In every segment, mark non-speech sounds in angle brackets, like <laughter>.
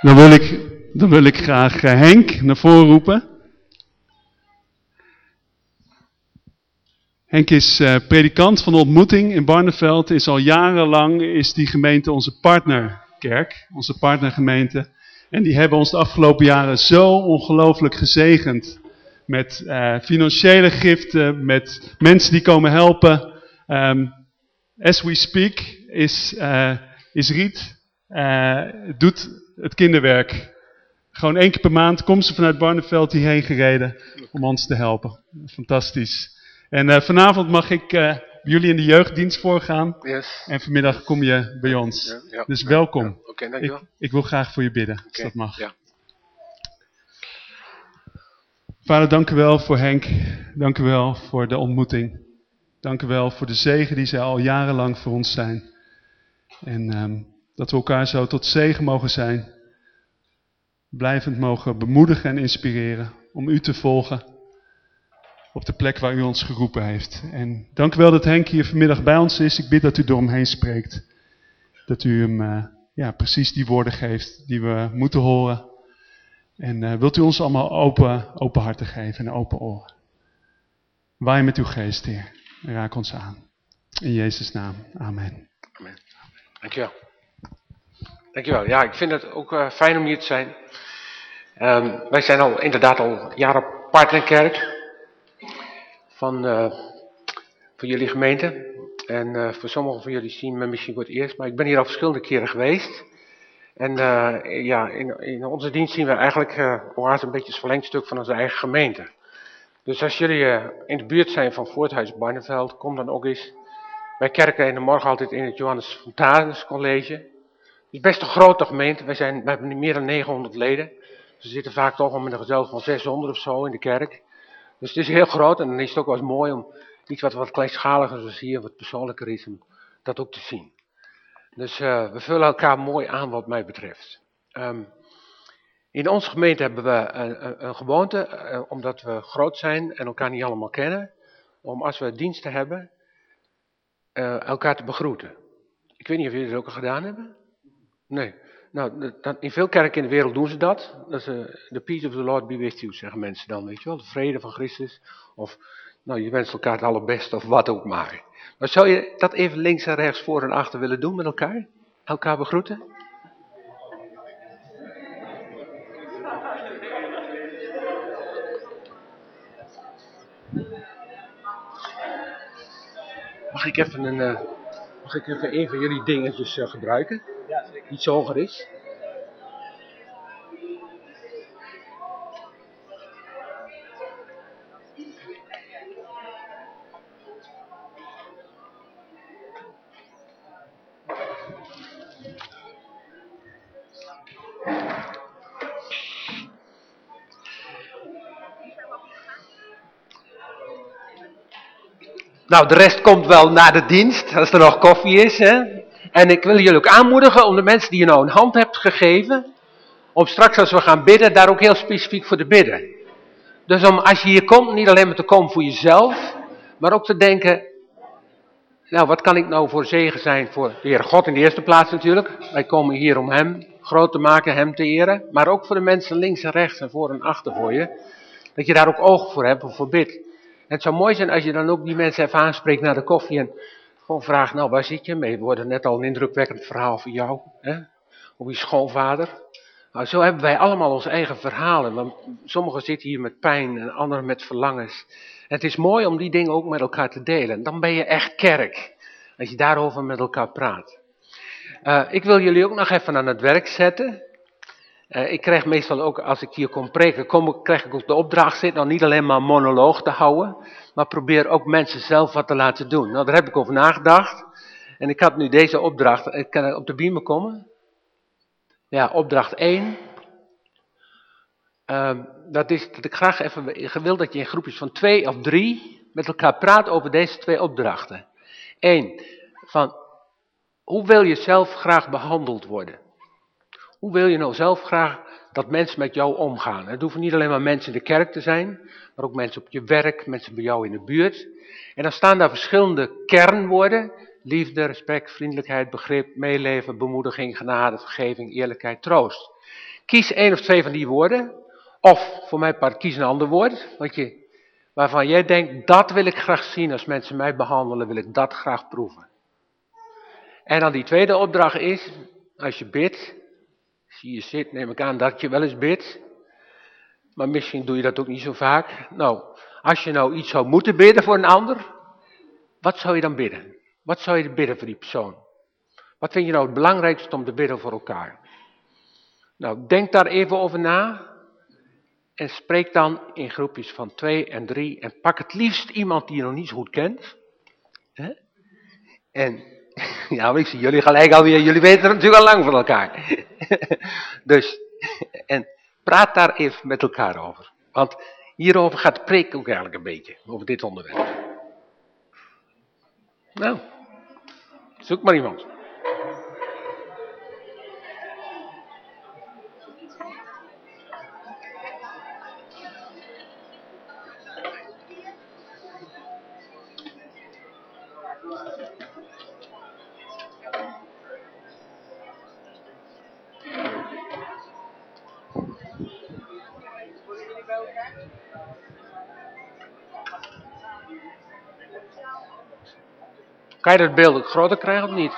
Dan wil ik, dan wil ik graag eh, Henk naar voren roepen. Henk is uh, predikant van de ontmoeting in Barneveld. Is al jarenlang is die gemeente onze partnerkerk, onze partnergemeente. En die hebben ons de afgelopen jaren zo ongelooflijk gezegend. Met uh, financiële giften, met mensen die komen helpen. Um, as we speak is, is Riet, doet het kinderwerk. Gewoon één keer per maand komt ze vanuit Barneveld hierheen gereden om ons te helpen. Fantastisch. En uh, vanavond mag ik uh, jullie in de jeugddienst voorgaan. Yes. En vanmiddag kom je bij ons. Ja, ja, dus welkom. Ja, Oké, okay, dankjewel. Ik, ik, wil graag voor je bidden, als dat mag. Ja. Vader, dank u wel voor Henk. Dank u wel voor de ontmoeting. Dank u wel voor de zegen die zij al jarenlang voor ons zijn. En um, dat we elkaar zo tot zegen mogen zijn. Blijvend mogen bemoedigen en inspireren om u te volgen op de plek waar u ons geroepen heeft. En dank u wel dat Henk hier vanmiddag bij ons is. Ik bid dat u door hem heen spreekt. Dat u hem uh, ja, precies die woorden geeft die we moeten horen. En uh, wilt u ons allemaal open, open harten geven en open oren. Waai met uw geest, Heer. Raak ons aan. In Jezus' naam. Amen. Amen. Dankjewel. Dankjewel. Ja, ik vind het ook uh, fijn om hier te zijn. Um, wij zijn al inderdaad al jaren partnerkerk van, uh, van jullie gemeente. En uh, voor sommigen van jullie zien me misschien voor het eerst, maar ik ben hier al verschillende keren geweest. En ja, in, in, onze dienst zien we eigenlijk uh, een beetje het verlengstuk van onze eigen gemeente. Dus als jullie in de buurt zijn van Voorthuis Barneveld, kom dan ook eens. Wij kerken in de morgen altijd in het Johannes Fontanus College. Is best een grote gemeente, wij, zijn, wij hebben meer dan 900 leden. Ze zitten vaak toch al met een gezelschap van 600 of zo in de kerk. Dus het is heel groot en dan is het ook wel eens mooi om iets wat wat kleinschaliger zoals hier, wat persoonlijker is, om dat ook te zien. Dus uh, we vullen elkaar mooi aan wat mij betreft. Um, in onze gemeente hebben we een, een, gewoonte, uh, omdat we groot zijn en elkaar niet allemaal kennen, om als we diensten hebben, uh, elkaar te begroeten. Ik weet niet of jullie dat ook al gedaan hebben. Nee. Nou, in veel kerken in de wereld doen ze dat. Dat is de peace of the Lord be with you, zeggen mensen dan, weet je wel. De vrede van Christus. Of, nou, je wenst elkaar het allerbeste of wat ook maar. Maar zou je dat even links en rechts, voor en achter willen doen met elkaar? Elkaar begroeten? Mag ik even een... Uh, mag ik even een van jullie dingetjes uh, gebruiken? Iets hoger is. Nou, de rest komt wel na de dienst, als er nog koffie is. Hè? En ik wil jullie ook aanmoedigen om de mensen die je nou een hand hebt gegeven, om straks als we gaan bidden, daar ook heel specifiek voor te bidden. Dus om, als je hier komt, niet alleen maar te komen voor jezelf, maar ook te denken, nou wat kan ik nou voor zegen zijn voor de Heer God in de eerste plaats natuurlijk. Wij komen hier om Hem groot te maken, Hem te eren, maar ook voor de mensen links en rechts en voor en achter voor je. Dat je daar ook oog voor hebt of voor bidt. En het zou mooi zijn als je dan ook die mensen even aanspreekt naar de koffie en gewoon vraagt, nou waar zit je mee? We worden net al een indrukwekkend verhaal van jou, hè? Je schoonvader. Nou, zo hebben wij allemaal onze eigen verhalen. Want sommigen zitten hier met pijn en anderen met verlangens. En het is mooi om die dingen ook met elkaar te delen. Dan ben je echt kerk. Als je daarover met elkaar praat. Uh, ik wil jullie ook nog even aan het werk zetten. Uh, ik krijg meestal ook, als ik hier kom preken, kom, krijg ik ook de opdracht zitten, nou niet alleen maar monoloog te houden, maar probeer ook mensen zelf wat te laten doen. Nou, daar heb ik over nagedacht. En ik had nu deze opdracht, ik kan op de beamer komen. Ja, opdracht 1. Uh, dat is dat ik graag even wil dat je in groepjes van twee of drie met elkaar praat over deze twee opdrachten. Eén, van hoe wil je zelf graag behandeld worden? Hoe wil je nou zelf graag dat mensen met jou omgaan? Het hoeven niet alleen maar mensen in de kerk te zijn, maar ook mensen op je werk, mensen bij jou in de buurt. En dan staan daar verschillende kernwoorden liefde, respect, vriendelijkheid, begrip, meeleven, bemoediging, genade, vergeving, eerlijkheid, troost. Kies één of twee van die woorden. Of voor mijn part kies een ander woord. Wat je, waarvan jij denkt, dat wil ik graag zien als mensen mij behandelen, wil ik dat graag proeven. En dan die tweede opdracht is, als je bidt, je zit, neem ik aan dat je wel eens bidt. Maar misschien doe je dat ook niet zo vaak. Nou, als je nou iets zou moeten bidden voor een ander, wat zou je dan bidden? Wat zou je bidden voor die persoon? Wat vind je nou het belangrijkste om te bidden voor elkaar? Nou, denk daar even over na. En spreek dan in groepjes van twee en drie. En pak het liefst iemand die je nog niet zo goed kent. En, <laughs> ja, ik zie jullie gelijk alweer. Jullie weten er natuurlijk al lang van elkaar. <laughs> dus, en praat daar even met elkaar over. Want hierover gaat de preek ook eigenlijk een beetje. Over dit onderwerp. Nou, zoek maar iemand. Kan je dat beeld groter krijgen of niet?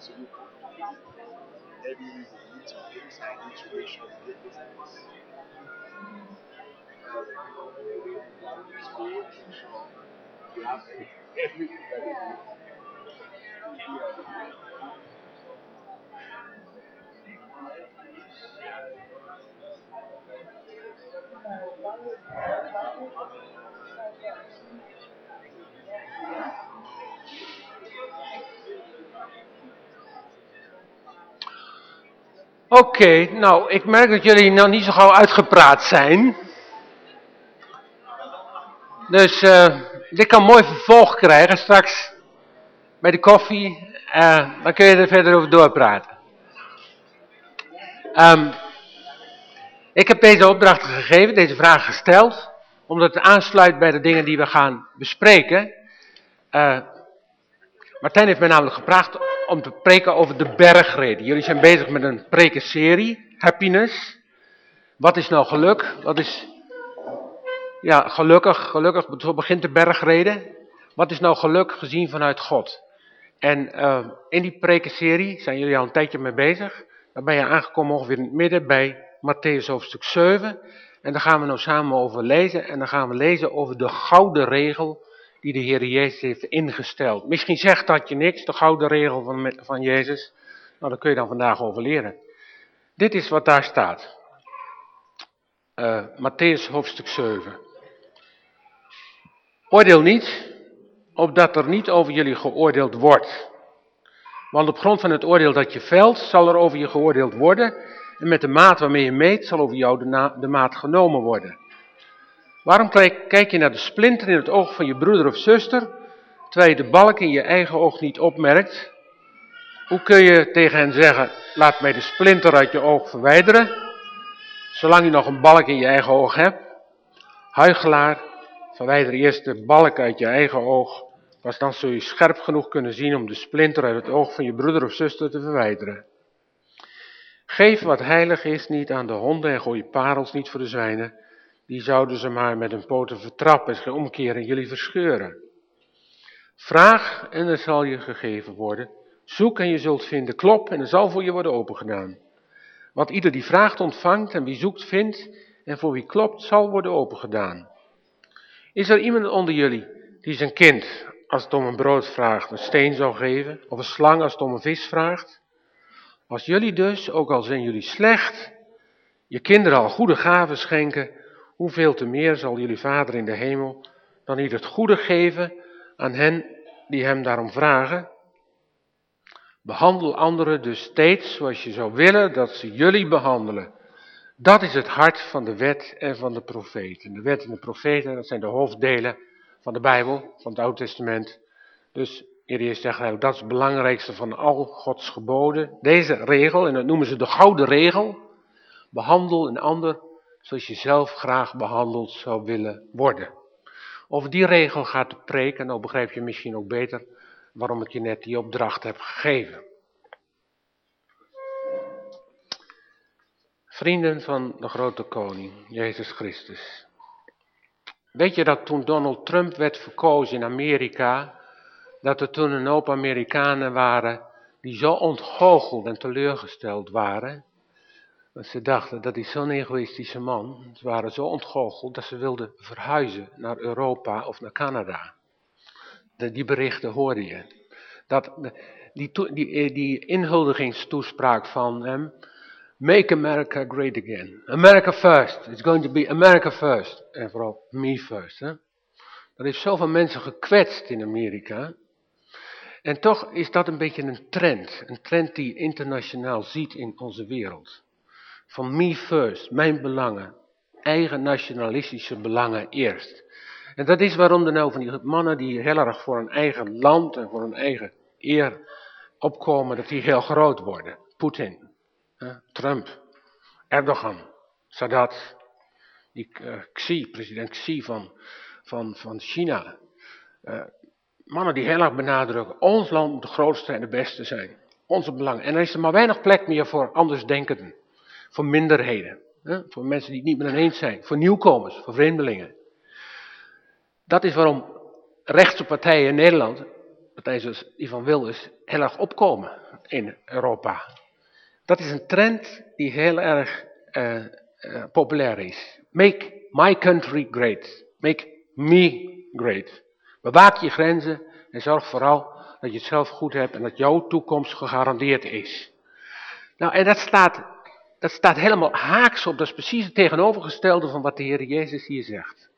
so you can complete every reason you need to fix and need get this. School, you have everything that you. Oké, nou, ik merk dat jullie nog niet zo gauw uitgepraat zijn. Dus uh, dit kan mooi vervolg krijgen straks bij de koffie. Uh, dan kun je er verder over doorpraten. Um, ik heb deze opdracht gegeven, deze vraag gesteld, omdat het aansluit bij de dingen die we gaan bespreken. Uh, Martijn heeft mij namelijk gevraagd om te preken over de bergreden. Jullie zijn bezig met een prekenserie, Happiness. Wat is nou geluk? Wat is, ja, gelukkig, gelukkig, zo begint de bergreden. Wat is nou geluk gezien vanuit God? En uh, in die prekenserie zijn jullie al een tijdje mee bezig. Dan ben je aangekomen ongeveer in het midden bij Matthäus hoofdstuk 7. En daar gaan we nou samen over lezen. En dan gaan we lezen over de gouden regel die de Heer Jezus heeft ingesteld. Misschien zegt dat je niks, de gouden regel van, van Jezus. Nou, daar kun je dan vandaag over leren. Dit is wat daar staat. Uh, Matthäus hoofdstuk 7. Oordeel niet, opdat er niet over jullie geoordeeld wordt. Want op grond van het oordeel dat je velt, zal er over je geoordeeld worden. En met de maat waarmee je meet, zal over jou de, de maat genomen worden. Waarom kijk je naar de splinter in het oog van je broeder of zuster, terwijl je de balk in je eigen oog niet opmerkt? Hoe kun je tegen hen zeggen, laat mij de splinter uit je oog verwijderen, zolang je nog een balk in je eigen oog hebt? Huigelaar, verwijder eerst de balk uit je eigen oog, pas dan zul je scherp genoeg kunnen zien om de splinter uit het oog van je broeder of zuster te verwijderen. Geef wat heilig is niet aan de honden en gooi parels niet voor de zwijnen, die zouden ze maar met hun poten vertrappen en omkeren en jullie verscheuren. Vraag en er zal je gegeven worden. Zoek en je zult vinden. Klop en er zal voor je worden opengedaan. Want ieder die vraagt ontvangt en wie zoekt vindt en voor wie klopt zal worden opengedaan. Is er iemand onder jullie die zijn kind, als het om een brood vraagt, een steen zou geven? Of een slang als het om een vis vraagt? Als jullie dus, ook al zijn jullie slecht, je kinderen al goede gaven schenken, hoeveel te meer zal jullie Vader in de hemel dan niet het goede geven aan hen die hem daarom vragen? Behandel anderen dus steeds zoals je zou willen dat ze jullie behandelen. Dat is het hart van de wet en van de profeten. De wet en de profeten, dat zijn de hoofddelen van de Bijbel, van het Oude Testament. Dus Jezus zegt, nou, dat is het belangrijkste van al Gods geboden. Deze regel, en dat noemen ze de gouden regel. Behandel een ander zoals je zelf graag behandeld zou willen worden. Over die regel gaat de preek, en dan begrijp je misschien ook beter waarom ik je net die opdracht heb gegeven. Vrienden van de grote koning, Jezus Christus. Weet je dat toen Donald Trump werd verkozen in Amerika, dat er toen een hoop Amerikanen waren die zo ontgoocheld en teleurgesteld waren, want ze dachten, dat is zo'n egoïstische man. Ze waren zo ontgoocheld dat ze wilden verhuizen naar Europa of naar Canada. die berichten hoorde je. Dat, die, die, eh, die inhuldigingstoespraak van hem. Make America great again. America first. It's going to be America first. En vooral me first. Hè? Dat heeft zoveel mensen gekwetst in Amerika. En toch is dat een beetje een trend. Een trend die je internationaal ziet in onze wereld. Van me first, mijn belangen. Eigen nationalistische belangen eerst. En dat is waarom er nou van die mannen die heel erg voor hun eigen land en voor hun eigen eer opkomen, dat die heel groot worden. Poetin, Trump, Erdogan, Sadat, die uh, Xi, president Xi van, van, van China. Uh, mannen die heel erg benadrukken, ons land moet de grootste en de beste zijn. Onze belangen. En er is er maar weinig plek meer voor andersdenkenden voor minderheden, hè? voor mensen die het niet met hen eens zijn, voor nieuwkomers, voor vreemdelingen. Dat is waarom rechtse partijen in Nederland, partijen zoals die van Wilders, heel erg opkomen in Europa. Dat is een trend die heel erg uh, uh, populair is. Make my country great. Make me great. Bewaak je grenzen en zorg vooral dat je het zelf goed hebt en dat jouw toekomst gegarandeerd is. Nou, en dat staat dat staat helemaal haaks op. Dat is precies het tegenovergestelde van wat de Heer Jezus hier zegt.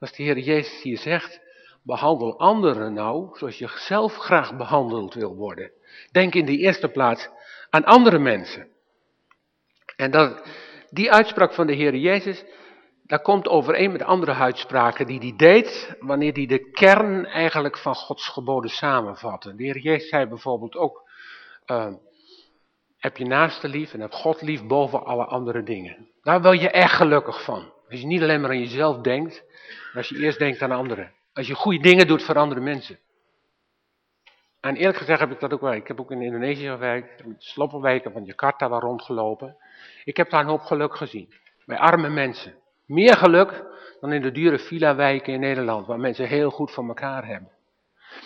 Als de Heer Jezus hier zegt, behandel anderen nou zoals je zelf graag behandeld wil worden. Denk in de eerste plaats aan andere mensen. En dat, die uitspraak van de Heer Jezus, dat komt overeen met andere uitspraken die hij deed, wanneer hij de kern eigenlijk van Gods geboden samenvatte. De Heer Jezus zei bijvoorbeeld ook, uh, heb je naaste lief en heb God lief boven alle andere dingen. Daar wil je echt gelukkig van. Als je niet alleen maar aan jezelf denkt, maar als je eerst denkt aan anderen. Als je goede dingen doet voor andere mensen. En eerlijk gezegd heb ik dat ook wel. Ik heb ook in Indonesië gewerkt, in sloppenwijken van Jakarta waar rondgelopen. Ik heb daar een hoop geluk gezien. bij arme mensen. Meer geluk dan in de dure villa-wijken in Nederland, waar mensen heel goed voor elkaar hebben.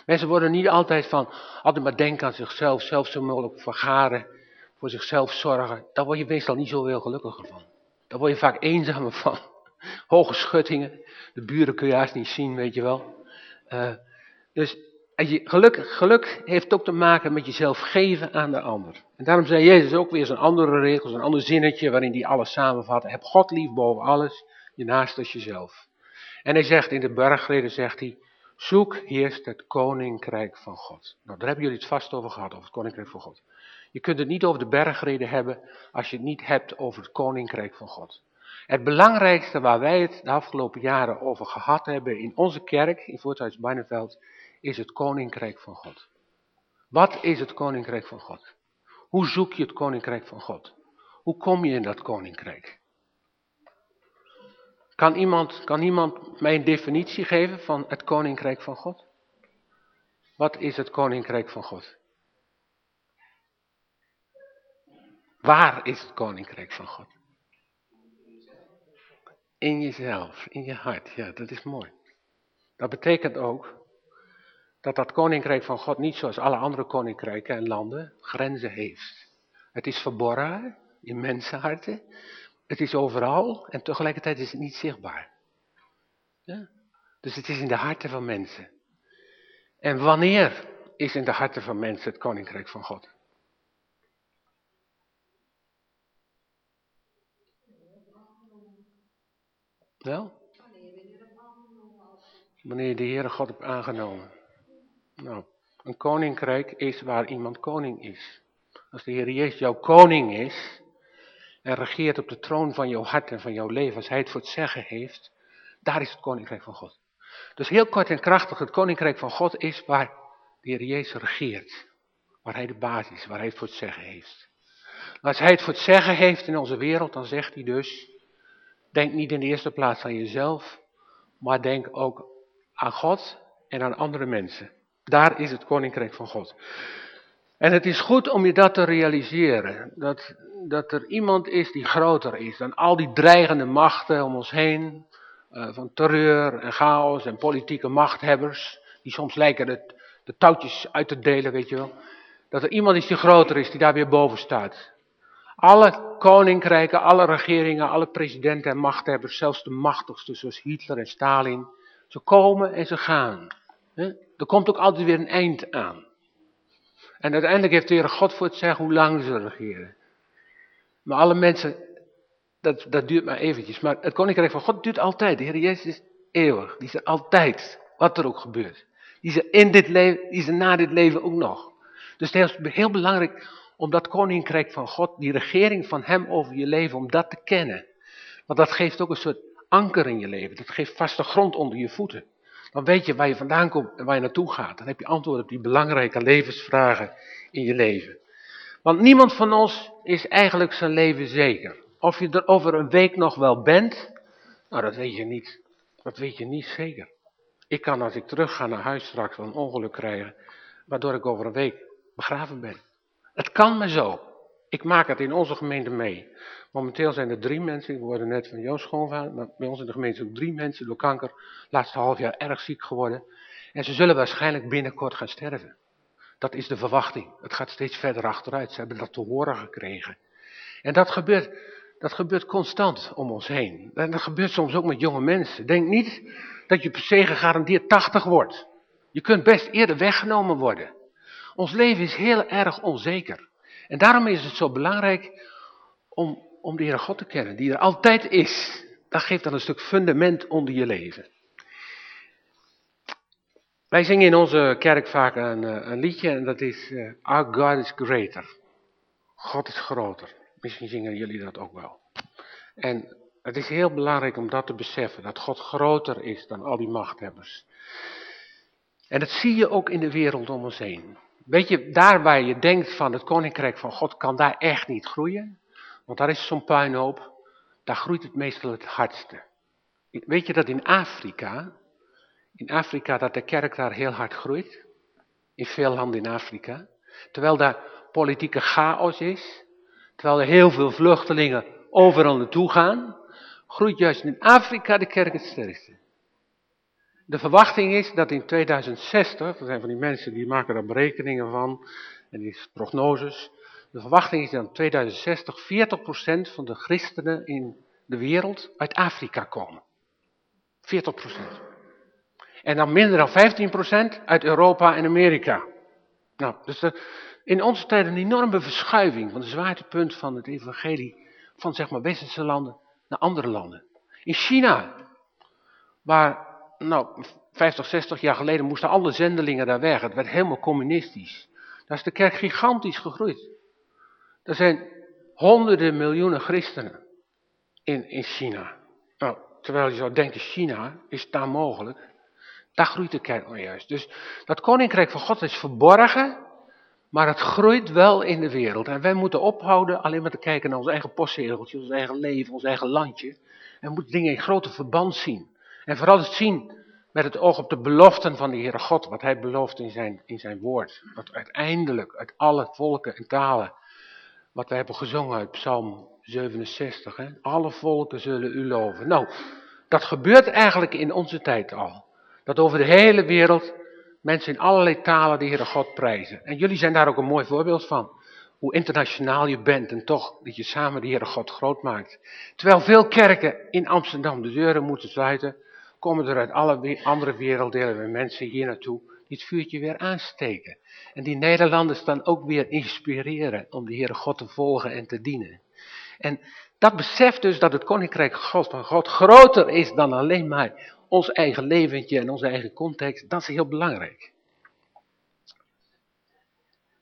Mensen worden niet altijd van, altijd maar denken aan zichzelf, zelf zo mogelijk vergaren, voor zichzelf zorgen. Daar word je meestal niet zo heel gelukkiger van. Daar word je vaak eenzamer <laughs> van. Hoge schuttingen, de buren kun je haast niet zien, weet je wel. Uh, dus geluk, geluk heeft ook te maken met jezelf geven aan de ander. En daarom zei Jezus ook weer zo'n andere regel, zo'n ander zinnetje waarin hij alles samenvat. Heb God lief boven alles, je naast als jezelf. En hij zegt in de bergreden, zegt hij, zoek eerst het koninkrijk van God. Nou, daar hebben jullie het vast over gehad, over het koninkrijk van God. Je kunt het niet over de bergreden hebben als je het niet hebt over het koninkrijk van God. Het belangrijkste waar wij het de afgelopen jaren over gehad hebben in onze kerk, in Voorthuis Barneveld, is het koninkrijk van God. Wat is het koninkrijk van God? Hoe zoek je het koninkrijk van God? Hoe kom je in dat koninkrijk? Kan iemand, kan iemand mij een definitie geven van het koninkrijk van God? Wat is het koninkrijk van God? Waar is het koninkrijk van God? In jezelf, in je hart. Ja, dat is mooi. Dat betekent ook dat dat koninkrijk van God niet zoals alle andere koninkrijken en landen grenzen heeft. Het is verborgen in mensenharten. Het is overal en tegelijkertijd is het niet zichtbaar. Ja? Dus het is in de harten van mensen. En wanneer is in de harten van mensen het koninkrijk van God? Wel? Wanneer de Heere God hebt aangenomen. Nou, een koninkrijk is waar iemand koning is. Als de Heer Jezus jouw koning is en regeert op de troon van jouw hart en van jouw leven, als hij het voor het zeggen heeft, daar is het koninkrijk van God. Dus heel kort en krachtig, het koninkrijk van God is waar de Heer Jezus regeert. Waar hij de basis is, waar hij het voor het zeggen heeft. als hij het voor het zeggen heeft in onze wereld, dan zegt hij dus, denk niet in de eerste plaats aan jezelf, maar denk ook aan God en aan andere mensen. Daar is het koninkrijk van God. En het is goed om je dat te realiseren. Dat, dat er iemand is die groter is dan al die dreigende machten om ons heen. Uh, van terreur en chaos en politieke machthebbers. Die soms lijken de, de touwtjes uit te delen, weet je wel. Dat er iemand is die groter is, die daar weer boven staat. Alle koninkrijken, alle regeringen, alle presidenten en machthebbers, zelfs de machtigste zoals Hitler en Stalin. Ze komen en ze gaan. Er komt ook altijd weer een eind aan. En uiteindelijk heeft de Heer God voor het zeggen hoe lang ze regeren. Maar alle mensen, dat, dat duurt maar eventjes. Maar het koninkrijk van God duurt altijd. De Heer Jezus is eeuwig. Die is er altijd, wat er ook gebeurt. Die is er in dit leven, die is er na dit leven ook nog. Dus het is heel belangrijk om dat koninkrijk van God, die regering van hem over je leven, om dat te kennen. Want dat geeft ook een soort anker in je leven. Dat geeft vaste grond onder je voeten. Dan weet je waar je vandaan komt en waar je naartoe gaat. Dan heb je antwoord op die belangrijke levensvragen in je leven. Want niemand van ons is eigenlijk zijn leven zeker. Of je er over een week nog wel bent, nou dat weet je niet. Dat weet je niet zeker. Ik kan als ik terug ga naar huis straks een ongeluk krijgen, waardoor ik over een week begraven ben. Het kan me zo. Ik maak het in onze gemeente mee. Momenteel zijn er drie mensen, ik hoorde net van Joost schoonvader, maar bij ons in de gemeente ook drie mensen door kanker, laatste half jaar erg ziek geworden. En ze zullen waarschijnlijk binnenkort gaan sterven. Dat is de verwachting. Het gaat steeds verder achteruit. Ze hebben dat te horen gekregen. En dat gebeurt, dat gebeurt constant om ons heen. En dat gebeurt soms ook met jonge mensen. Denk niet dat je per se gegarandeerd 80 wordt. Je kunt best eerder weggenomen worden. Ons leven is heel erg onzeker. En daarom is het zo belangrijk om, om de Heere God te kennen, die er altijd is. Dat geeft dan een stuk fundament onder je leven. Wij zingen in onze kerk vaak een, eh, een liedje en dat is uh, Our God is greater. God is groter. Misschien zingen jullie dat ook wel. En het is heel belangrijk om dat te beseffen, dat God groter is dan al die machthebbers. En dat zie je ook in de wereld om ons heen. Weet je, daar waar je denkt van het koninkrijk van God kan daar echt niet groeien. Want daar is zo'n puinhoop, daar groeit het meestal het hardste. Weet je dat in Afrika, in Afrika dat de kerk daar heel hard groeit? In veel landen in Afrika. Terwijl daar politieke chaos is. Terwijl er heel veel vluchtelingen overal naartoe gaan. groeit juist in Afrika de kerk het sterkste. De verwachting is dat in 2060, er zijn van die mensen die maken daar berekeningen van, en die prognoses. De verwachting is dat in 2060 40% van de christenen in de wereld uit Afrika komen. 40%. En dan minder dan 15% uit Europa en Amerika. Nou, dus in onze tijd een enorme verschuiving van de zwaartepunt van het evangelie van zeg maar westerse landen naar andere landen. In China, waar nou 50, 60 jaar geleden moesten alle zendelingen daar weg. Het werd helemaal communistisch. Daar is de kerk gigantisch gegroeid. Er zijn honderden miljoenen christenen in, in China. Nou, terwijl je zou denken, China, is daar mogelijk? Daar groeit de kerk nou juist. Dus dat koninkrijk van God is verborgen, maar het groeit wel in de wereld. En wij moeten ophouden alleen maar te kijken naar ons eigen postzegeltje, ons eigen leven, ons eigen landje. En moeten dingen in grote verband zien. En vooral het zien met het oog op de beloften van de Heere God, wat hij belooft in zijn, in zijn woord. Dat uiteindelijk uit alle volken en talen, wat we hebben gezongen uit Psalm 67, hè? alle volken zullen u loven. Nou, dat gebeurt eigenlijk in onze tijd al. Dat over de hele wereld mensen in allerlei talen de Heere God prijzen. En jullie zijn daar ook een mooi voorbeeld van. Hoe internationaal je bent en toch dat je samen de Heere God groot maakt. Terwijl veel kerken in Amsterdam de deuren moeten sluiten, komen er uit alle andere werelddelen weer mensen hier naartoe die het vuurtje weer aansteken. En die Nederlanders dan ook weer inspireren om de Heere God te volgen en te dienen. En dat beseft dus dat het Koninkrijk God van God groter is dan alleen maar ons eigen leventje en onze eigen context, dat is heel belangrijk.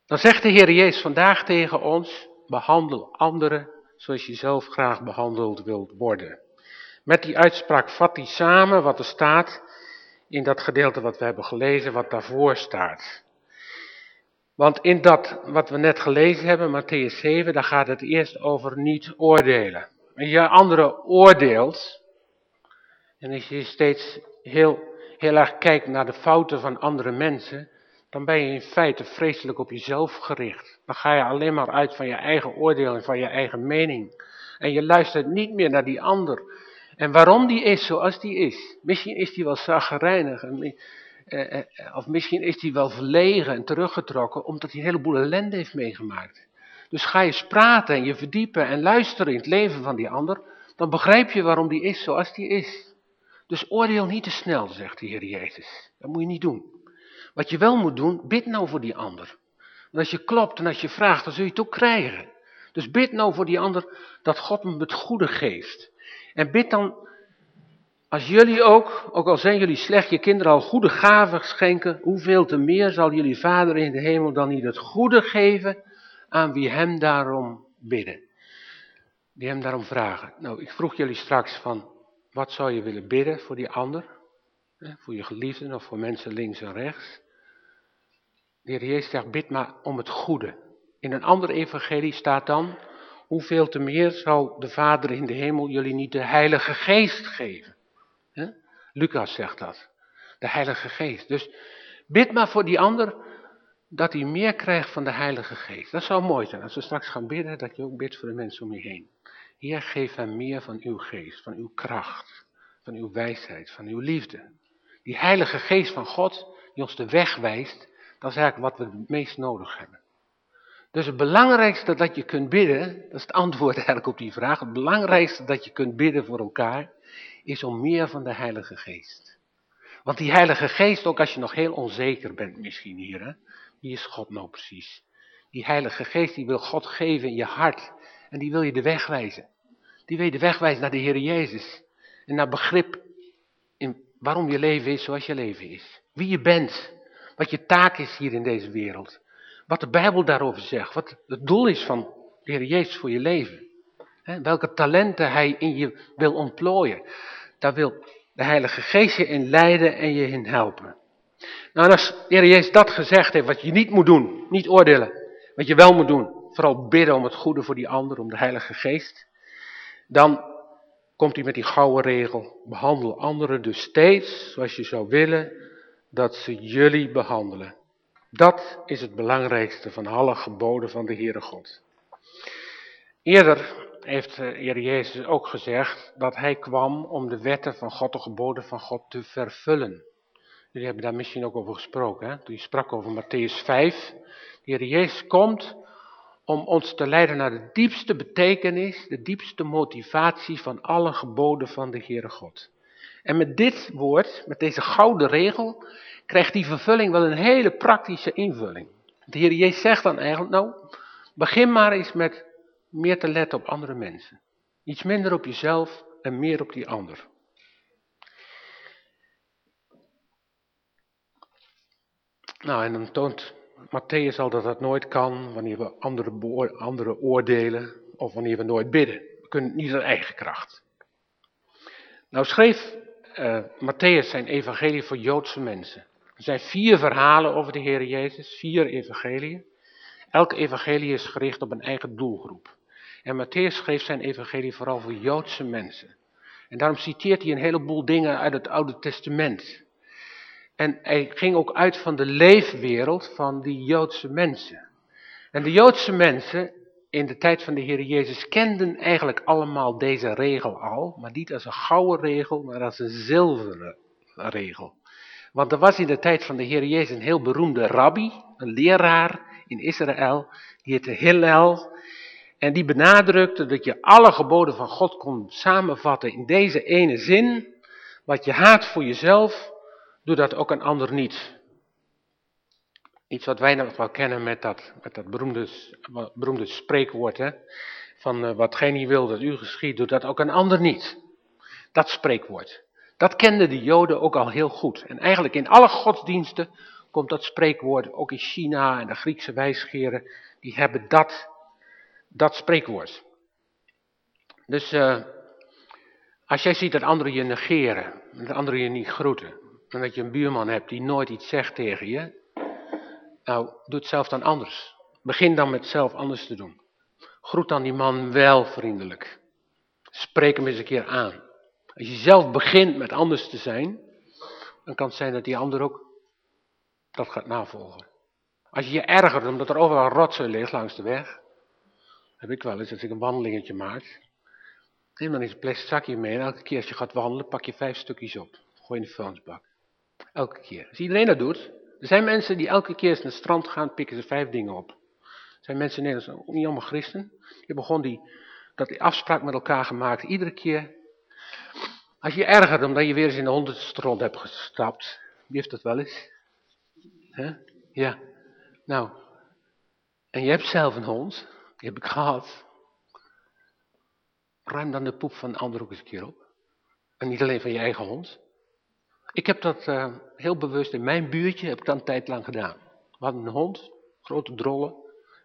Dan zegt de Heer Jezus vandaag tegen ons, behandel anderen zoals je zelf graag behandeld wilt worden. Met die uitspraak vat hij samen wat er staat in dat gedeelte wat we hebben gelezen, wat daarvoor staat. Want in dat wat we net gelezen hebben, Matthäus 7, daar gaat het eerst over niet oordelen. En je anderen oordeelt, en als je steeds heel, heel erg kijkt naar de fouten van andere mensen, dan ben je in feite vreselijk op jezelf gericht. Dan ga je alleen maar uit van je eigen oordeel en van je eigen mening. En je luistert niet meer naar die ander. En waarom die is zoals die is. Misschien is die wel zagrijnig. En, eh, eh, of misschien is die wel verlegen en teruggetrokken, omdat hij een heleboel ellende heeft meegemaakt. Dus ga je eens praten en je verdiepen en luisteren in het leven van die ander, dan begrijp je waarom die is zoals die is. Dus oordeel niet te snel, zegt de Heer Jezus. Dat moet je niet doen. Wat je wel moet doen, bid nou voor die ander. Want als je klopt en als je vraagt, dan zul je het ook krijgen. Dus bid nou voor die ander dat God hem het goede geeft. En bid dan, als jullie ook, ook al zijn jullie slecht, je kinderen al goede gaven schenken, hoeveel te meer zal jullie Vader in de hemel dan niet het goede geven aan wie hem daarom bidden. Die hem daarom vragen. Nou, ik vroeg jullie straks van, wat zou je willen bidden voor die ander? Voor je geliefden of voor mensen links en rechts? De heer Jezus zegt, bid maar om het goede. In een ander evangelie staat dan, hoeveel te meer zal de Vader in de hemel jullie niet de Heilige Geest geven? Lucas zegt dat. De Heilige Geest. Dus bid maar voor die ander dat hij meer krijgt van de Heilige Geest. Dat zou mooi zijn als we straks gaan bidden, dat je ook bidt voor de mensen om je heen. Heer, geef hem meer van uw geest, van uw kracht, van uw wijsheid, van uw liefde. Die heilige geest van God, die ons de weg wijst, dat is eigenlijk wat we het meest nodig hebben. Dus het belangrijkste dat je kunt bidden, dat is het antwoord eigenlijk op die vraag, het belangrijkste dat je kunt bidden voor elkaar, is om meer van de heilige geest. Want die heilige geest, ook als je nog heel onzeker bent misschien hier, hè, wie is God nou precies? Die heilige geest die wil God geven in je hart en die wil je de weg wijzen. Die wil je de weg wijzen naar de Heer Jezus. En naar begrip in waarom je leven is zoals je leven is. Wie je bent. Wat je taak is hier in deze wereld. Wat de Bijbel daarover zegt. Wat het doel is van de Jezus voor je leven. welke talenten Hij in je wil ontplooien. Daar wil de Heilige Geest je in leiden en je in helpen. Nou, als de Jezus dat gezegd heeft, wat je niet moet doen, niet oordelen. Wat je wel moet doen, vooral bidden om het goede voor die ander, om de Heilige Geest. Dan komt hij met die gouden regel, behandel anderen dus steeds zoals je zou willen dat ze jullie behandelen. Dat is het belangrijkste van alle geboden van de Heere God. Eerder heeft de Heer Jezus ook gezegd dat hij kwam om de wetten van God, de geboden van God te vervullen. Jullie hebben daar misschien ook over gesproken, hè? toen je sprak over Matthäus 5. De Heer Jezus komt om ons te leiden naar de diepste betekenis, de diepste motivatie van alle geboden van de Heere God. En met dit woord, met deze gouden regel, krijgt die vervulling wel een hele praktische invulling. De Heer Jezus zegt dan eigenlijk, nou, begin maar eens met meer te letten op andere mensen. Iets minder op jezelf en meer op die ander. Nou, en dan toont Matthäus al dat dat nooit kan wanneer we andere, andere oordelen of wanneer we nooit bidden. We kunnen niet uit eigen kracht. Nou schreef uh, Matthäus zijn evangelie voor Joodse mensen. Er zijn vier verhalen over de Heer Jezus, vier evangeliën. Elke evangelie is gericht op een eigen doelgroep. En Matthäus schreef zijn evangelie vooral voor Joodse mensen. En daarom citeert hij een heleboel dingen uit het Oude Testament. En hij ging ook uit van de leefwereld van die Joodse mensen. En de Joodse mensen in de tijd van de Heer Jezus kenden eigenlijk allemaal deze regel al, maar niet als een gouden regel, maar als een zilveren regel. Want er was in de tijd van de Heer Jezus een heel beroemde rabbi, een leraar in Israël, die heette Hillel. En die benadrukte dat je alle geboden van God kon samenvatten in deze ene zin. Wat je haat voor jezelf, doe dat ook een ander niet. Iets wat wij nog wel kennen met dat, met dat beroemde, beroemde spreekwoord. Hè? Van uh, wat gij niet wil dat u geschiet, doet dat ook een ander niet. Dat spreekwoord. Dat kenden de Joden ook al heel goed. En eigenlijk in alle godsdiensten komt dat spreekwoord, ook in China en de Griekse wijsgeren, die hebben dat, dat spreekwoord. Dus uh, als jij ziet dat anderen je negeren, dat anderen je niet groeten, en dat je een buurman hebt die nooit iets zegt tegen je, nou, doe het zelf dan anders. Begin dan met zelf anders te doen. Groet dan die man wel vriendelijk. Spreek hem eens een keer aan. Als je zelf begint met anders te zijn, dan kan het zijn dat die ander ook dat gaat navolgen. Als je je ergert omdat er overal rotzooi ligt langs de weg, heb ik wel eens als ik een wandelingetje maak, neem dan eens een plastic zakje mee en elke keer als je gaat wandelen pak je vijf stukjes op. Gooi in de vuilnisbak. Elke keer. Als iedereen dat doet, er zijn mensen die elke keer naar het strand gaan, pikken ze vijf dingen op. Er zijn mensen in Nederland, niet allemaal christen, die hebben die, dat die afspraak met elkaar gemaakt. Iedere keer, als je ergert omdat je weer eens in de honderdste hebt gestapt, wie heeft dat wel eens? He? Ja, nou, en je hebt zelf een hond, die heb ik gehad. Ruim dan de poep van de ander ook eens een keer op. En niet alleen van je eigen hond. Ik heb dat uh, heel bewust in mijn buurtje, heb ik dan een tijd lang gedaan. We hadden een hond, grote drollen.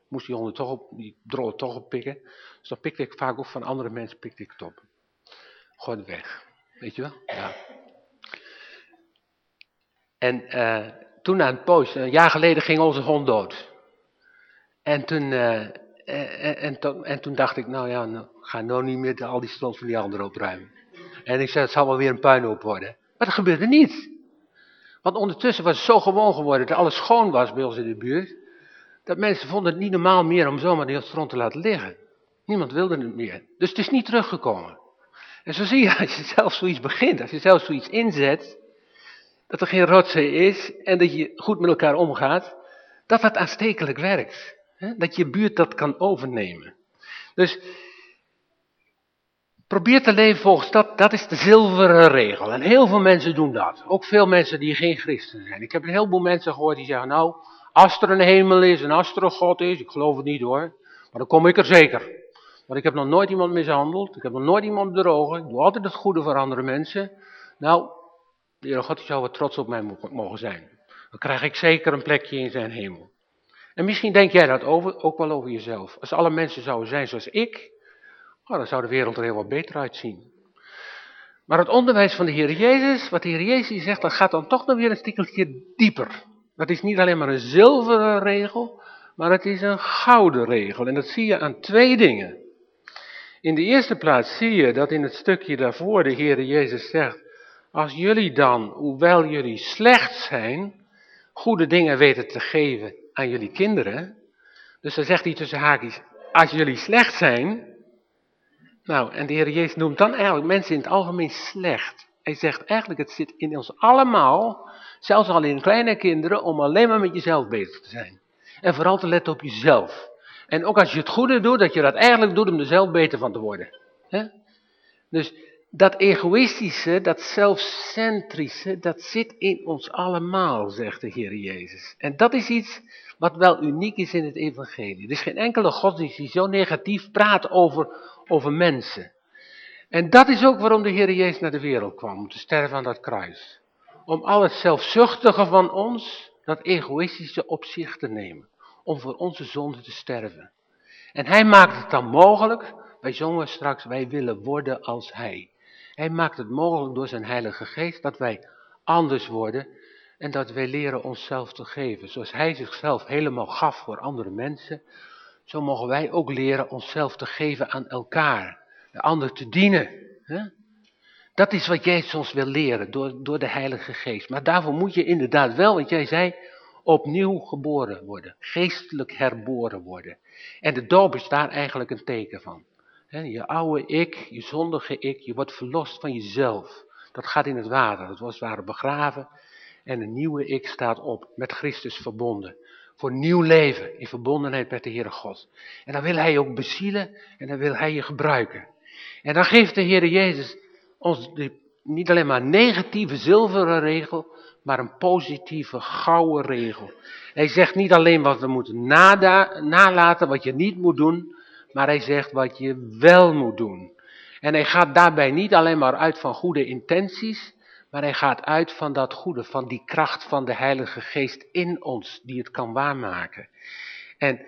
Moest die honden toch op, die drollen toch oppikken. Dus dan pikte ik vaak ook van andere mensen pikte ik het op. Gewoon weg. Weet je wel? Ja. En uh, toen na een poos, een jaar geleden ging onze hond dood. En toen, uh, en, en, en, toen dacht ik, nou ja, nou, ga nou niet meer al die stront van die anderen opruimen. En ik zei, het zal wel weer een puinhoop worden. Maar dat gebeurde niet. Want ondertussen was het zo gewoon geworden dat alles schoon was bij ons in de buurt. Dat mensen vonden het niet normaal meer om zomaar die stront te laten liggen. Niemand wilde het meer. Dus het is niet teruggekomen. En zo zie je, als je zelf zoiets begint, als je zelf zoiets inzet, dat er geen rotzooi is en dat je goed met elkaar omgaat, dat dat aanstekelijk werkt. Hè? Dat je buurt dat kan overnemen. Dus probeer te leven volgens dat, dat is de zilveren regel. En heel veel mensen doen dat. Ook veel mensen die geen christen zijn. Ik heb een heleboel mensen gehoord die zeggen, nou, als er een hemel is en als er een God is, ik geloof het niet hoor, maar dan kom ik er zeker. Want ik heb nog nooit iemand mishandeld, ik heb nog nooit iemand bedrogen, ik doe altijd het goede voor andere mensen. Nou, de Heer God zou wat trots op mij mogen zijn. Dan krijg ik zeker een plekje in zijn hemel. En misschien denk jij dat over, ook wel over jezelf. Als alle mensen zouden zijn zoals ik, oh, dan zou de wereld er heel wat beter uitzien. Maar het onderwijs van de Heer Jezus, wat de Heer Jezus zegt, dat gaat dan toch nog weer een stukje dieper. Dat is niet alleen maar een zilveren regel, maar het is een gouden regel. En dat zie je aan twee dingen. In de eerste plaats zie je dat in het stukje daarvoor de Heer Jezus zegt, als jullie dan, hoewel jullie slecht zijn, goede dingen weten te geven aan jullie kinderen. Dus dan zegt hij tussen haakjes, als jullie slecht zijn, Nou, en de Heer Jezus noemt dan eigenlijk mensen in het algemeen slecht. Hij zegt eigenlijk, het zit in ons allemaal, zelfs al in kleine kinderen, om alleen maar met jezelf bezig te zijn. En vooral te letten op jezelf. En ook als je het goede doet, dat je dat eigenlijk doet om er zelf beter van te worden. Dus dat egoïstische, dat zelfcentrische, dat zit in ons allemaal, zegt de Heer Jezus. En dat is iets wat wel uniek is in het evangelie. Er is geen enkele godsdienst die zo negatief praat over, over mensen. En dat is ook waarom de Heer Jezus naar de wereld kwam, om te sterven aan dat kruis. Om al het zelfzuchtige van ons, dat egoïstische op zich te nemen. Om voor onze zonde te sterven. En hij maakt het dan mogelijk, wij zongen straks, wij willen worden als hij. Hij maakt het mogelijk door zijn heilige geest dat wij anders worden en dat wij leren onszelf te geven. Zoals hij zichzelf helemaal gaf voor andere mensen, zo mogen wij ook leren onszelf te geven aan elkaar. De ander te dienen. Hè? Dat is wat Jezus ons wil leren door, door de heilige geest. Maar daarvoor moet je inderdaad wel, want jij zei, opnieuw geboren worden. Geestelijk herboren worden. En de doop is daar eigenlijk een teken van. Je oude ik, je zondige ik, je wordt verlost van jezelf. Dat gaat in het water, dat was ware begraven. En een nieuwe ik staat op, met Christus verbonden. Voor nieuw leven, in verbondenheid met de Heere God. En dan wil hij ook bezielen en dan wil hij je gebruiken. En dan geeft de Heere Jezus ons niet alleen maar negatieve zilveren regel, maar een positieve gouden regel. Hij zegt niet alleen wat we moeten nalaten, wat je niet moet doen, maar hij zegt wat je wel moet doen. En hij gaat daarbij niet alleen maar uit van goede intenties, maar hij gaat uit van dat goede, van die kracht van de Heilige Geest in ons, die het kan waarmaken. En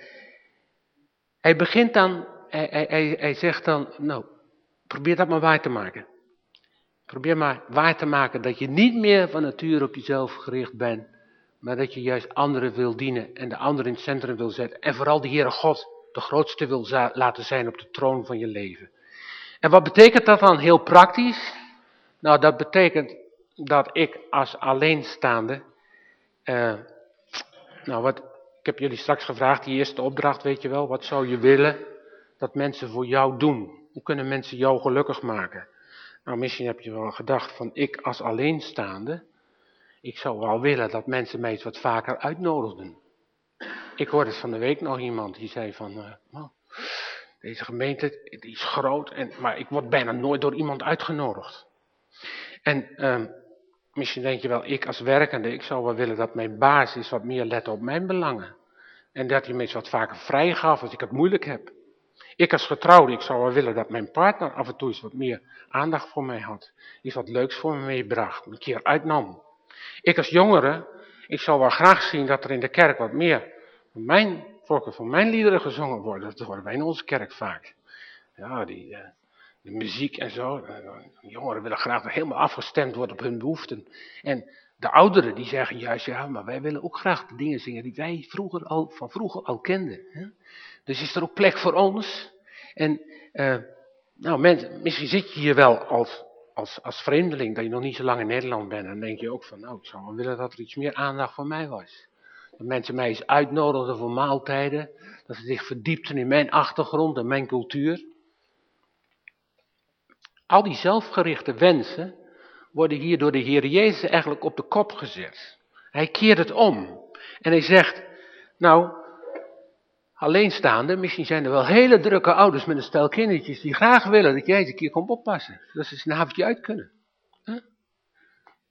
hij begint dan, hij, hij, hij zegt dan, nou, probeer dat maar waar te maken. Probeer maar waar te maken dat je niet meer van nature op jezelf gericht bent, maar dat je juist anderen wil dienen en de anderen in het centrum wil zetten. En vooral de Heere God de grootste wil laten zijn op de troon van je leven. En wat betekent dat dan heel praktisch? Nou, dat betekent dat ik als alleenstaande, uh, nou wat, ik heb jullie straks gevraagd, die eerste opdracht, weet je wel, wat zou je willen dat mensen voor jou doen? Hoe kunnen mensen jou gelukkig maken? Nou, misschien heb je wel gedacht van ik als alleenstaande, ik zou wel willen dat mensen mij eens wat vaker uitnodigden. Ik hoorde van de week nog iemand die zei van, uh, deze gemeente die is groot, en, maar ik word bijna nooit door iemand uitgenodigd. En uh, misschien denk je wel, ik als werkende, ik zou wel willen dat mijn baas is wat meer let op mijn belangen. En dat hij me eens wat vaker vrij gaf als ik het moeilijk heb. Ik als getrouwde, ik zou wel willen dat mijn partner af en toe eens wat meer aandacht voor mij had. Iets wat leuks voor me meebracht, een keer uitnam. Ik als jongere, ik zou wel graag zien dat er in de kerk wat meer mijn voorkeur van mijn liederen gezongen worden. Dat horen wij in onze kerk vaak. Ja, die, uh, de muziek en zo. Uh, jongeren willen graag helemaal afgestemd worden op hun behoeften. En de ouderen die zeggen juist, ja, maar wij willen ook graag de dingen zingen die wij vroeger al, van vroeger al kenden. Hè? Dus is er ook plek voor ons? En uh, nou, mensen, misschien zit je hier wel als, als, als vreemdeling, dat je nog niet zo lang in Nederland bent. En dan denk je ook van, nou, ik zou wel willen dat er iets meer aandacht voor mij was. Dat mensen mij eens uitnodigden voor maaltijden. Dat ze zich verdiepten in mijn achtergrond en mijn cultuur. Al die zelfgerichte wensen worden hier door de Heer Jezus eigenlijk op de kop gezet. Hij keert het om. En hij zegt, nou, alleenstaande, misschien zijn er wel hele drukke ouders met een stel kindertjes die graag willen dat jij eens een keer komt oppassen. Dat ze eens een avondje uit kunnen.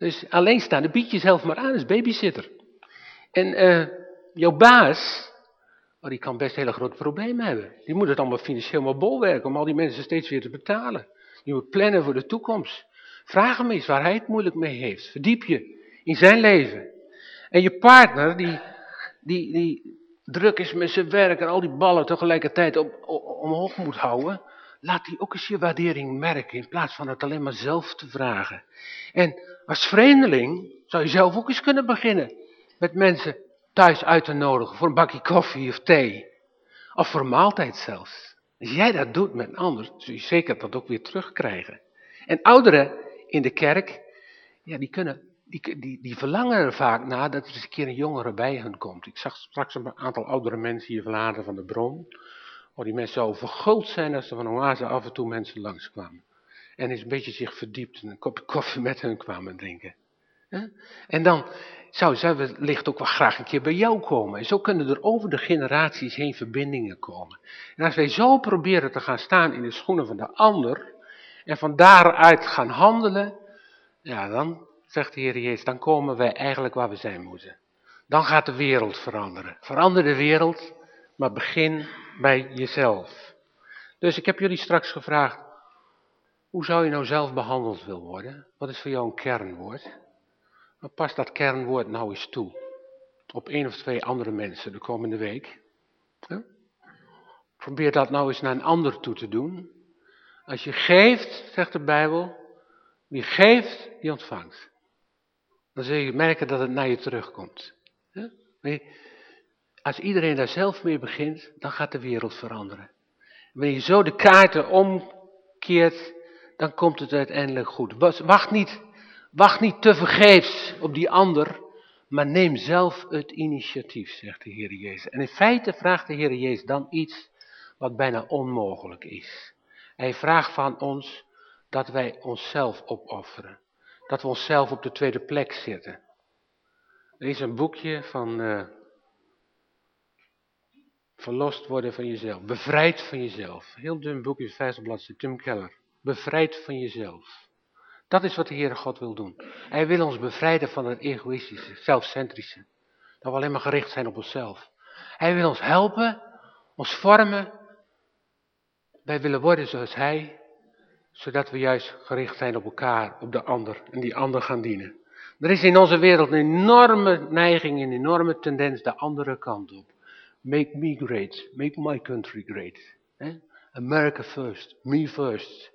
Dus alleenstaande, bied jezelf maar aan als babysitter. En uh, jouw baas, oh, die kan best hele grote problemen hebben. Die moet het allemaal financieel maar bolwerken om al die mensen steeds weer te betalen. Je moet plannen voor de toekomst. Vraag hem eens waar hij het moeilijk mee heeft. Verdiep je in zijn leven. En je partner, die, die, die druk is met zijn werk en al die ballen tegelijkertijd op, omhoog moet houden. Laat die ook eens je waardering merken in plaats van het alleen maar zelf te vragen. En als vreemdeling zou je zelf ook eens kunnen beginnen met mensen thuis uit te nodigen voor een bakje koffie of thee. Of voor maaltijd zelfs. Als jij dat doet met een ander, zul je zeker dat ook weer terugkrijgen. En ouderen in de kerk, ja, die, kunnen, die, die, die verlangen er vaak naar dat er eens een keer een jongere bij hen komt. Ik zag straks een aantal oudere mensen hier verlaten van de bron. Oh, die mensen zouden verguld zijn als er van oase af en toe mensen langskwamen. En eens een beetje zich verdiept en een kopje koffie met hun kwamen drinken. En dan zou zij wellicht ook wel graag een keer bij jou komen. En zo kunnen er over de generaties heen verbindingen komen. En als wij zo proberen te gaan staan in de schoenen van de ander en van daaruit gaan handelen, ja dan, zegt de Heer Jezus, dan komen wij eigenlijk waar we zijn moeten. Dan gaat de wereld veranderen. Verander de wereld, maar begin bij jezelf. Dus ik heb jullie straks gevraagd, hoe zou je nou zelf behandeld willen worden? Wat is voor jou een kernwoord? Pas dat kernwoord nou eens toe. Op één of twee andere mensen de komende week. Probeer dat nou eens naar een ander toe te doen. Als je geeft, zegt de Bijbel, wie geeft, die ontvangt. Dan zul je merken dat het naar je terugkomt. Als iedereen daar zelf mee begint, dan gaat de wereld veranderen. Wanneer je zo de kaarten omkeert, dan komt het uiteindelijk goed. Wacht niet, wacht niet te vergeefs op die ander, maar neem zelf het initiatief, zegt de Heer Jezus. En in feite vraagt de Heer Jezus dan iets wat bijna onmogelijk is. Hij vraagt van ons dat wij onszelf opofferen. Dat we onszelf op de tweede plek zetten. Er is een boekje van uh, Verlost worden van jezelf. Bevrijd van jezelf. Heel dun boekje, 50 bladzijden, Tim Keller. Bevrijd van jezelf. Dat is wat de Heere God wil doen. Hij wil ons bevrijden van het egoïstische, zelfcentrische. Dat we alleen maar gericht zijn op onszelf. Hij wil ons helpen, ons vormen. Wij willen worden zoals Hij, zodat we juist gericht zijn op elkaar, op de ander en die ander gaan dienen. Er is in onze wereld een enorme neiging, een enorme tendens de andere kant op. Make me great, make my country great. America first, me first.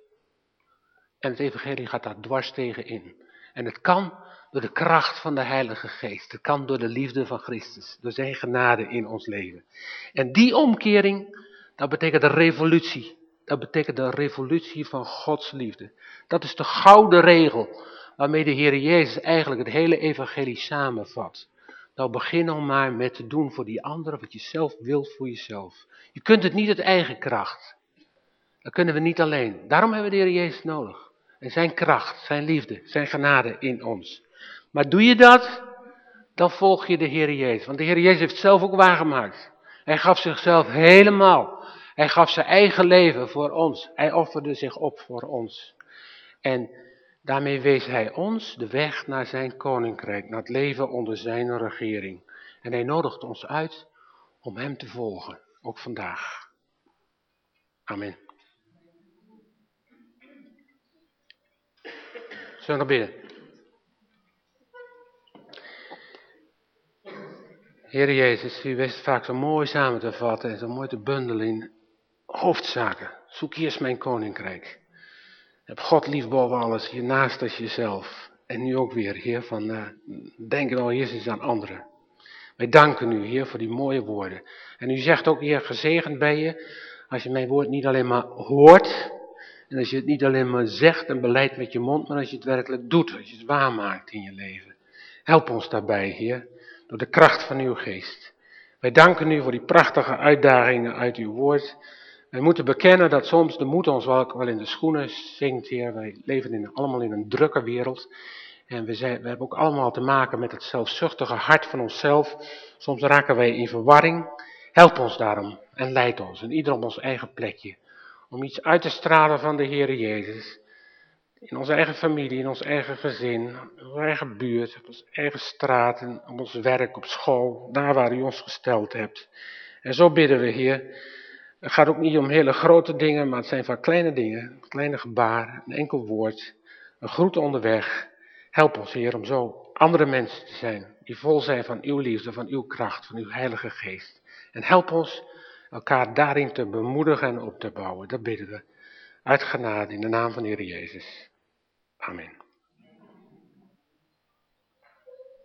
En het evangelie gaat daar dwars tegen in. En het kan door de kracht van de Heilige Geest. Het kan door de liefde van Christus. Door zijn genade in ons leven. En die omkering, dat betekent een revolutie. Dat betekent de revolutie van Gods liefde. Dat is de gouden regel waarmee de Heer Jezus eigenlijk het hele evangelie samenvat. Nou begin al maar met te doen voor die anderen wat je zelf wilt voor jezelf. Je kunt het niet uit eigen kracht. Dat kunnen we niet alleen. Daarom hebben we de Heer Jezus nodig. En zijn kracht, zijn liefde, zijn genade in ons. Maar doe je dat, dan volg je de Heer Jezus. Want de Heer Jezus heeft zelf ook waargemaakt. Hij gaf zichzelf helemaal. Hij gaf zijn eigen leven voor ons. Hij offerde zich op voor ons. En daarmee wees hij ons de weg naar zijn koninkrijk, naar het leven onder zijn regering. En hij nodigt ons uit om hem te volgen, ook vandaag. Amen. Zullen we bidden? Heer Jezus, u wist vaak zo mooi samen te vatten en zo mooi te bundelen hoofdzaken. Zoek eerst mijn koninkrijk. Heb God lief boven alles, je naast als jezelf. En nu ook weer, Heer, van uh, denk wel eerst eens aan anderen. Wij danken u, Heer, voor die mooie woorden. En u zegt ook, Heer, gezegend ben je, als je mijn woord niet alleen maar hoort, en als je het niet alleen maar zegt en beleidt met je mond, maar als je het werkelijk doet, als je het waarmaakt in je leven. Help ons daarbij, Heer, door de kracht van uw geest. Wij danken u voor die prachtige uitdagingen uit uw woord. Wij moeten bekennen dat soms de moed ons wel, in de schoenen zingt, Heer. Wij leven in, allemaal in een drukke wereld. En we, zijn, we hebben ook allemaal te maken met het zelfzuchtige hart van onszelf. Soms raken wij in verwarring. Help ons daarom en leid ons, en ieder op ons eigen plekje om iets uit te stralen van de Heer Jezus. In onze eigen familie, in ons eigen gezin, in onze eigen buurt, op onze eigen straten, op ons werk, op school, daar waar u ons gesteld hebt. En zo bidden we, Heer. Het gaat ook niet om hele grote dingen, maar het zijn vaak kleine dingen. Kleine gebaar, een enkel woord, een groet onderweg. Help ons, Heer, om zo andere mensen te zijn, die vol zijn van uw liefde, van uw kracht, van uw heilige geest. En help ons elkaar daarin te bemoedigen en op te bouwen. Dat bidden we. Uit genade in de naam van Heer Jezus. Amen.